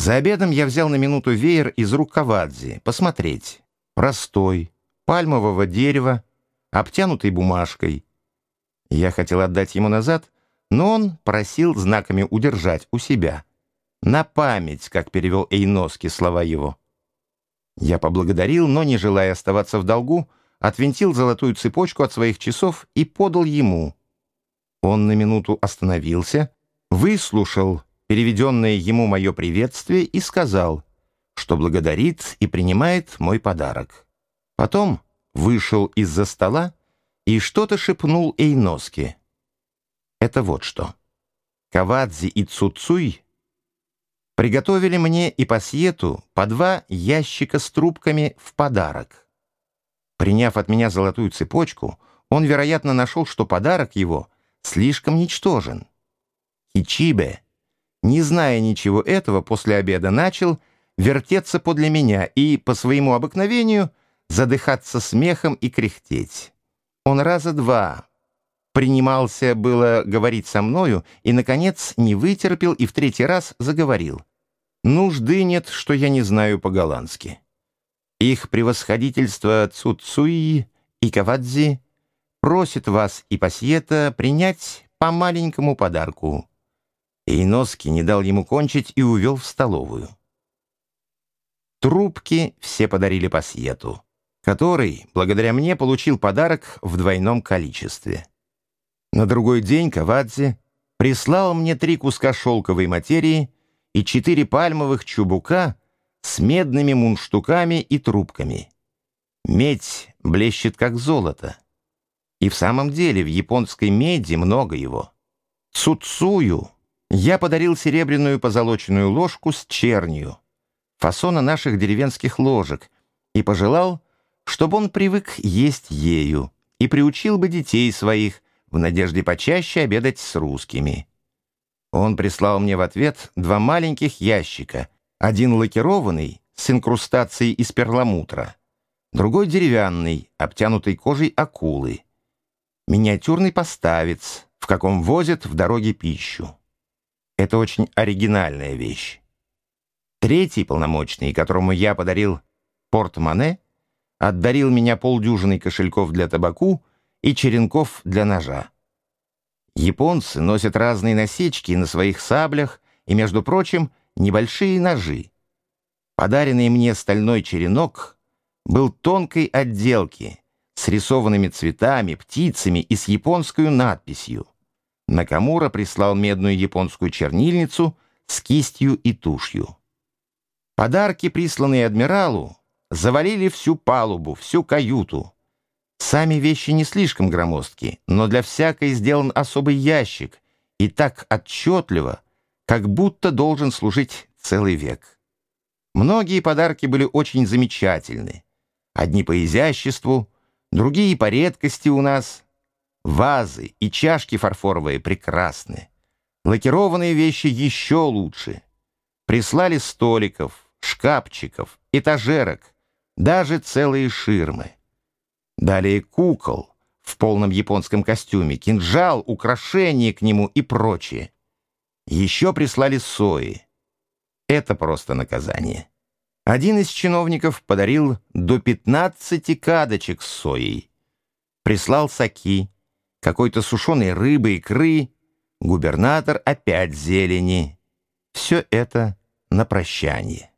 За обедом я взял на минуту веер из рук Кавадзи, посмотреть. Простой, пальмового дерева, обтянутый бумажкой. Я хотел отдать ему назад, но он просил знаками удержать у себя. На память, как перевел Эйноски слова его. Я поблагодарил, но, не желая оставаться в долгу, отвинтил золотую цепочку от своих часов и подал ему. Он на минуту остановился, выслушал переведенное ему мое приветствие и сказал, что благодарит и принимает мой подарок. Потом вышел из-за стола и что-то шепнул Эйноске. Это вот что. Кавадзи и Цуцуй приготовили мне и пасьету по два ящика с трубками в подарок. Приняв от меня золотую цепочку, он, вероятно, нашел, что подарок его слишком ничтожен. Хичибе, не зная ничего этого, после обеда начал вертеться подле меня и, по своему обыкновению, задыхаться смехом и кряхтеть. Он раза два принимался было говорить со мною и, наконец, не вытерпел и в третий раз заговорил. «Нужды нет, что я не знаю по-голландски». Их превосходительство Цуцуи и Кавадзи просит вас и Пасьета принять по маленькому подарку. Иноски не дал ему кончить и увел в столовую. Трубки все подарили Пасьету, который, благодаря мне, получил подарок в двойном количестве. На другой день Кавадзе прислал мне три куска шелковой материи и четыре пальмовых чубука с медными мунштуками и трубками. Медь блещет, как золото. И в самом деле в японской меди много его. Цуцую я подарил серебряную позолоченную ложку с чернью, фасона наших деревенских ложек, и пожелал, чтобы он привык есть ею и приучил бы детей своих в надежде почаще обедать с русскими. Он прислал мне в ответ два маленьких ящика один лакированный, с инкрустацией из перламутра, другой деревянный, обтянутый кожей акулы, миниатюрный поставец, в каком возят в дороге пищу. Это очень оригинальная вещь. Третий полномочный, которому я подарил портмоне, отдарил меня полдюжины кошельков для табаку и черенков для ножа. Японцы носят разные насечки на своих саблях и, между прочим, небольшие ножи. Подаренный мне стальной черенок был тонкой отделки с рисованными цветами, птицами и с японской надписью. Накамура прислал медную японскую чернильницу с кистью и тушью. Подарки, присланные адмиралу, завалили всю палубу, всю каюту. Сами вещи не слишком громоздкие, но для всякой сделан особый ящик, и так отчетливо — как будто должен служить целый век. Многие подарки были очень замечательны. Одни по изяществу, другие по редкости у нас. Вазы и чашки фарфоровые прекрасны. Лакированные вещи еще лучше. Прислали столиков, шкафчиков, этажерок, даже целые ширмы. Далее кукол в полном японском костюме, кинжал, украшения к нему и прочее. Еще прислали сои. Это просто наказание. Один из чиновников подарил до 15 кадочек с соей. Прислал саки, какой-то сушеной рыбы, икры. Губернатор опять зелени. Все это на прощание.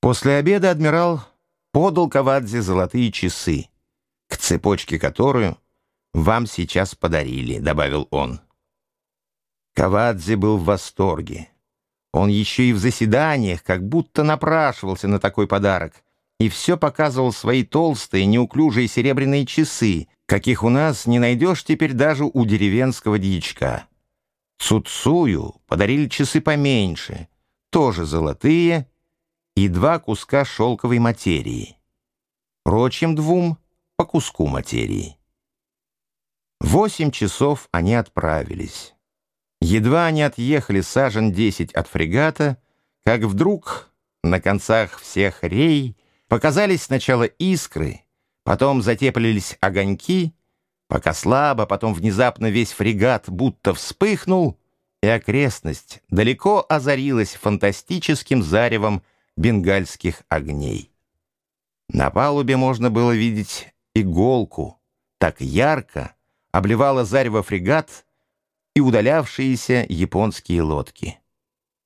После обеда адмирал подал Кавадзе золотые часы, к цепочке которую вам сейчас подарили, добавил он. Кавадзе был в восторге. Он еще и в заседаниях как будто напрашивался на такой подарок и все показывал свои толстые, неуклюжие серебряные часы, каких у нас не найдешь теперь даже у деревенского дьячка. Цуцую подарили часы поменьше, тоже золотые, и два куска шелковой материи. Прочим двум — по куску материи. Восемь часов они отправились. Едва они отъехали сажен десять от фрегата, как вдруг на концах всех рей показались сначала искры, потом затеплились огоньки, пока слабо, потом внезапно весь фрегат будто вспыхнул, и окрестность далеко озарилась фантастическим заревом бенгальских огней. На палубе можно было видеть иголку, так ярко обливала зарево фрегат и удалявшиеся японские лодки.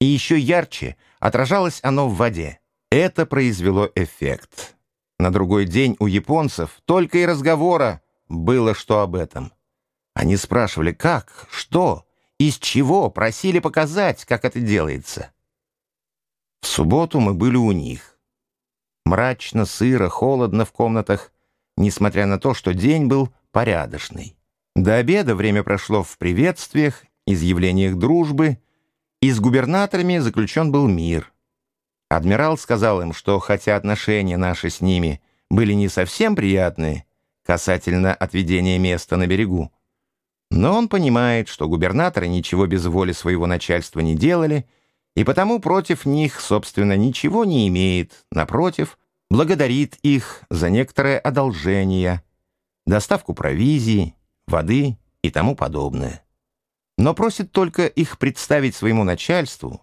И еще ярче отражалось оно в воде. Это произвело эффект. На другой день у японцев только и разговора было что об этом. Они спрашивали, как, что, из чего, просили показать, как это делается. В субботу мы были у них. Мрачно, сыро, холодно в комнатах, несмотря на то, что день был порядочный. До обеда время прошло в приветствиях, изъявлениях дружбы, и с губернаторами заключен был мир. Адмирал сказал им, что хотя отношения наши с ними были не совсем приятные касательно отведения места на берегу, но он понимает, что губернаторы ничего без воли своего начальства не делали, и потому против них, собственно, ничего не имеет, напротив, благодарит их за некоторое одолжение, доставку провизии, воды и тому подобное. Но просит только их представить своему начальству,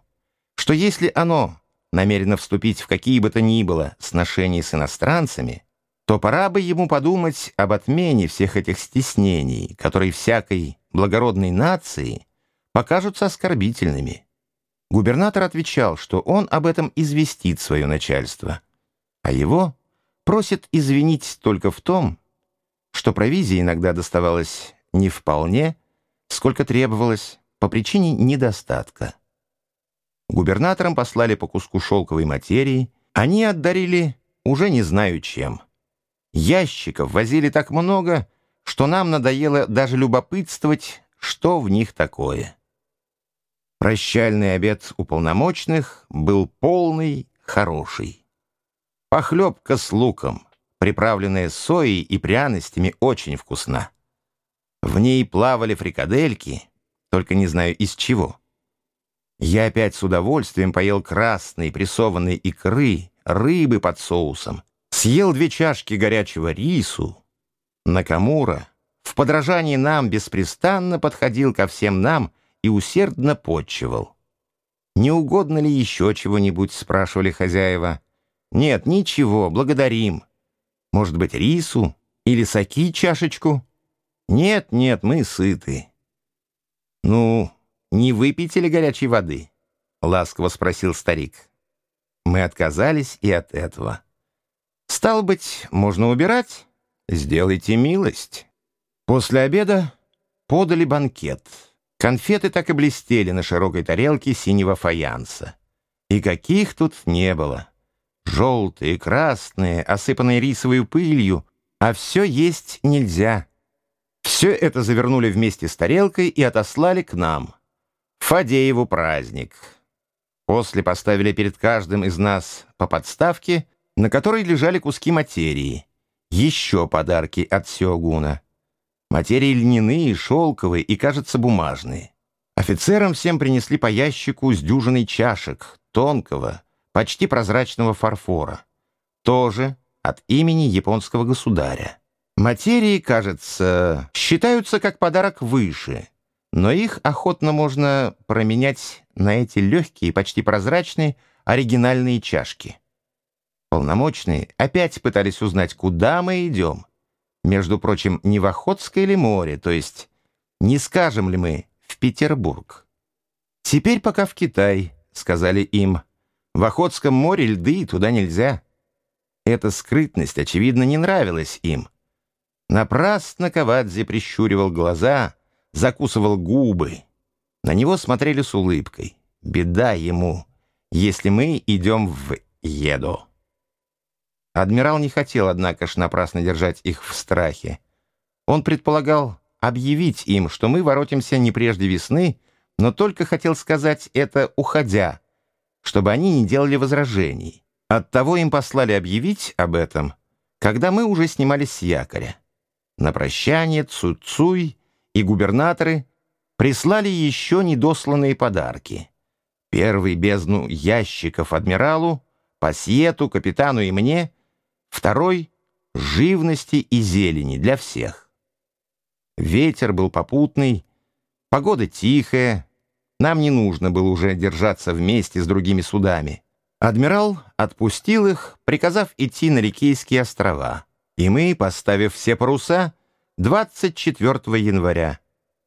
что если оно намерено вступить в какие бы то ни было сношения с иностранцами, то пора бы ему подумать об отмене всех этих стеснений, которые всякой благородной нации покажутся оскорбительными. Губернатор отвечал, что он об этом известит свое начальство, а его просит извинить только в том, что провизия иногда доставалась не вполне, сколько требовалось, по причине недостатка. Губернаторам послали по куску шелковой материи, они отдарили уже не знаю чем. Ящиков возили так много, что нам надоело даже любопытствовать, что в них такое. Прощальный обед уполномоченных был полный, хороший. Похлебка с луком, приправленная соей и пряностями, очень вкусна. В ней плавали фрикадельки, только не знаю из чего. Я опять с удовольствием поел красной прессованной икры, рыбы под соусом, съел две чашки горячего рису. Накамура в подражании нам беспрестанно подходил ко всем нам и усердно подчевал. «Не угодно ли еще чего-нибудь?» — спрашивали хозяева. «Нет, ничего, благодарим. Может быть, рису или соки чашечку?» «Нет, нет, мы сыты». «Ну, не выпейте ли горячей воды?» — ласково спросил старик. Мы отказались и от этого. Стал быть, можно убирать? Сделайте милость. После обеда подали банкет. Конфеты так и блестели на широкой тарелке синего фаянса. И каких тут не было. Желтые, красные, осыпанные рисовой пылью, а все есть нельзя. Все это завернули вместе с тарелкой и отослали к нам. Фадееву праздник. После поставили перед каждым из нас по подставке на которой лежали куски материи. Еще подарки от Сёгуна. Материи льняные, шелковые и, кажется, бумажные. Офицерам всем принесли по ящику с дюжиной чашек, тонкого, почти прозрачного фарфора. Тоже от имени японского государя. Материи, кажется, считаются как подарок выше, но их охотно можно променять на эти легкие, почти прозрачные, оригинальные чашки. Полномочные опять пытались узнать, куда мы идем. Между прочим, не в Охотское ли море, то есть не скажем ли мы в Петербург. Теперь пока в Китай, сказали им. В Охотском море льды, туда нельзя. Эта скрытность, очевидно, не нравилась им. Напрасно Кавадзе прищуривал глаза, закусывал губы. На него смотрели с улыбкой. Беда ему, если мы идем в Едо. Адмирал не хотел, однако ж, напрасно держать их в страхе. Он предполагал объявить им, что мы воротимся не прежде весны, но только хотел сказать это, уходя, чтобы они не делали возражений. Оттого им послали объявить об этом, когда мы уже снимались с якоря. На прощание Цуцуй и губернаторы прислали еще недосланные подарки. Первый бездну ящиков адмиралу, пассиету, капитану и мне — Второй — живности и зелени для всех. Ветер был попутный, погода тихая, нам не нужно было уже держаться вместе с другими судами. Адмирал отпустил их, приказав идти на Рикейские острова, и мы, поставив все паруса, 24 января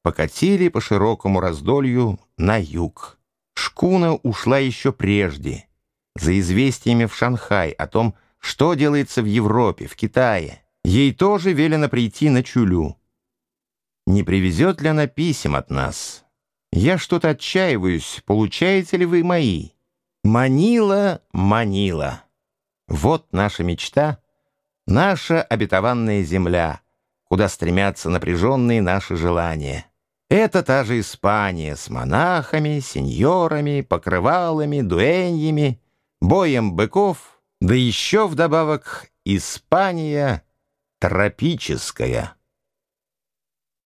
покатили по широкому раздолью на юг. Шкуна ушла еще прежде, за известиями в Шанхай о том, что делается в Европе, в Китае. Ей тоже велено прийти на Чулю. Не привезет ли она писем от нас? Я что-то отчаиваюсь, получаете ли вы мои? Манила, манила. Вот наша мечта, наша обетованная земля, куда стремятся напряженные наши желания. Это та же Испания с монахами, сеньорами, покрывалами, дуэньями, боем быков, да еще вдобавок Испания тропическая.